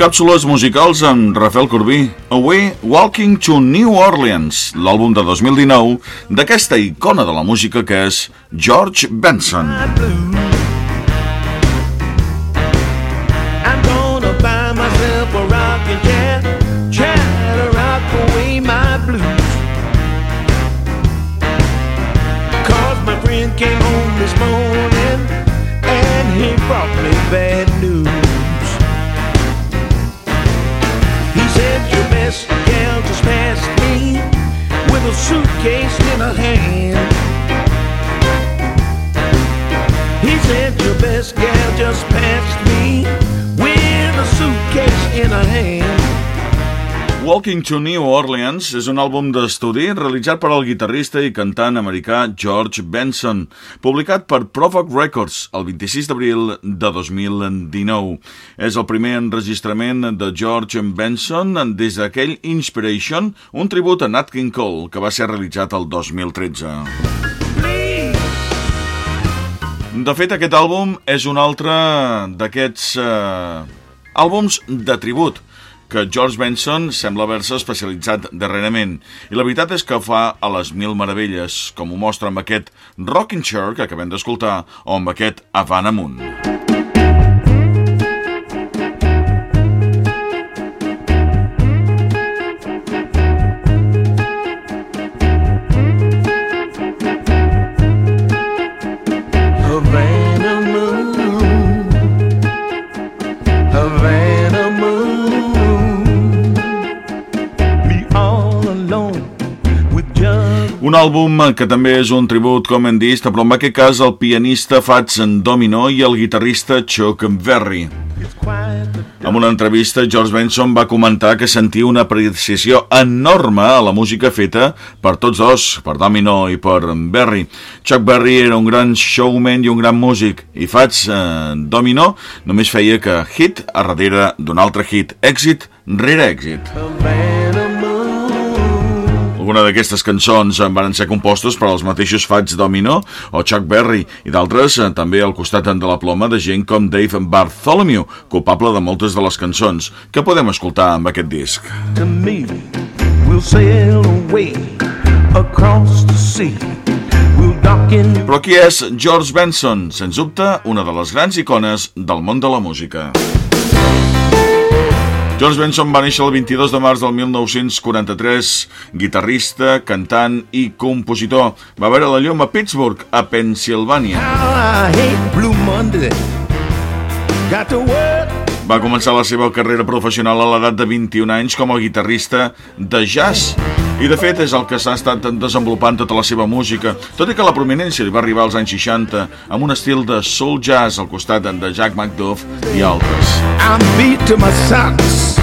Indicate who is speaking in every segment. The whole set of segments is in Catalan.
Speaker 1: Càpsules musicals amb Rafael Corbí. Away Walking to New Orleans, l'àlbum de 2019 d'aquesta icona de la música que és George Benson. I'm gonna buy myself suitcase in her hand. He said, Your best gal just passed me with a suitcase in her hand. Walking to New Orleans és un àlbum d'estudi realitzat per al guitarrista i cantant americà George Benson, publicat per Provoc Records el 26 d'abril de 2019. És el primer enregistrament de George Benson des d'aquell Inspiration, un tribut a Nat King Cole que va ser realitzat el 2013. De fet, aquest àlbum és un altre d'aquests eh, àlbums de tribut, que George Benson sembla haver-se especialitzat darrerament. I la veritat és que fa a les mil meravelles, com ho mostra amb aquest Rockin' Chair que acabem d'escoltar, o amb aquest Havana Moon. Un àlbum que també és un tribut, com hem dit, però en aquest cas el pianista Fats Domino i el guitarrista Chuck Berry. En una entrevista, George Benson va comentar que sentia una apreciació enorme a la música feta per tots dos, per Domino i per Berry. Chuck Berry era un gran showman i un gran músic, i Fats eh, Domino només feia que hit a darrere d'un altre hit, èxit rere èxit. Alguna d'aquestes cançons van ser compostes per als mateixos Fats Domino o Chuck Berry i d'altres eh, també al costat de la ploma de gent com Dave Bartholomew, culpable de moltes de les cançons que podem escoltar amb aquest disc. To me, we'll sail away across the sea. Però qui és George Benson? Sens dubte, una de les grans icones del món de la música. George Benson va néixer el 22 de març del 1943, guitarrista, cantant i compositor. Va veure la llum a Pittsburgh, a Pennsylvania. Va començar la seva carrera professional a l'edat de 21 anys com a guitarrista de jazz. I de fet és el que s'ha estat desenvolupant tota la seva música, tot i que la prominència li va arribar als anys 60 amb un estil de soul jazz al costat de Jack McDuff i altres. I'm beat to my socks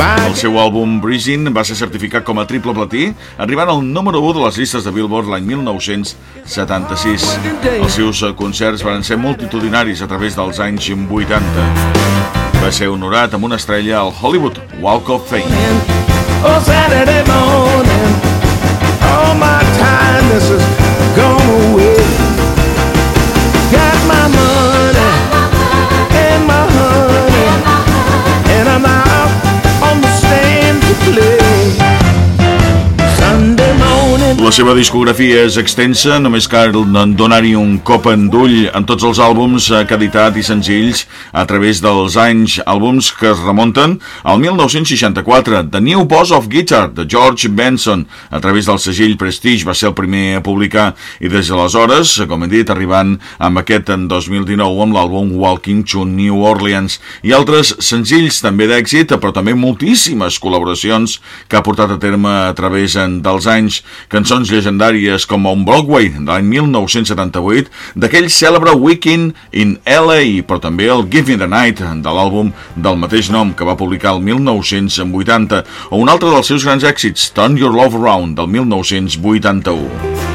Speaker 1: el seu àlbum Breezing va ser certificat com a triple platí, arribant al número 1 de les llistes de Billboard l'any 1976. Els seus concerts van ser multitudinaris a través dels anys 80. Va ser honorat amb una estrella al Hollywood Walk of Fame. Oh, Saturday morning, all my time, this is La seva discografia és extensa, només cal donar-hi un cop en d'ull en tots els àlbums que ha editat i senzills a través dels anys, àlbums que es remunten al 1964. The New Boss of Guitar, de George Benson, a través del segell Prestige, va ser el primer a publicar. I des d'aleshores, com he dit, arribant amb aquest en 2019 amb l'àlbum Walking to New Orleans. I altres senzills també d'èxit, però també moltíssimes col·laboracions que ha portat a terme a través dels anys, cançons cançons llegendàries com On Broadway de l'any 1978, d'aquell cèlebre Weekend in L.A., però també el Give Me the Night de l'àlbum del mateix nom que va publicar el 1980, o un altre dels seus grans èxits, Turn Your Love Around del 1981.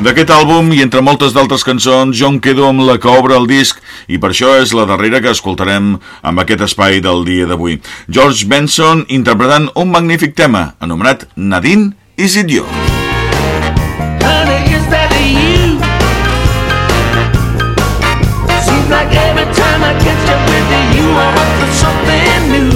Speaker 1: D'aquest àlbum i entre moltes d'altres cançons jo em quedo amb la que obre el disc i per això és la darrera que escoltarem amb aquest espai del dia d'avui. George Benson interpretant un magnífic tema anomenat Nadine Is It You? Honey, is that you? Like every time I catch up with you for something new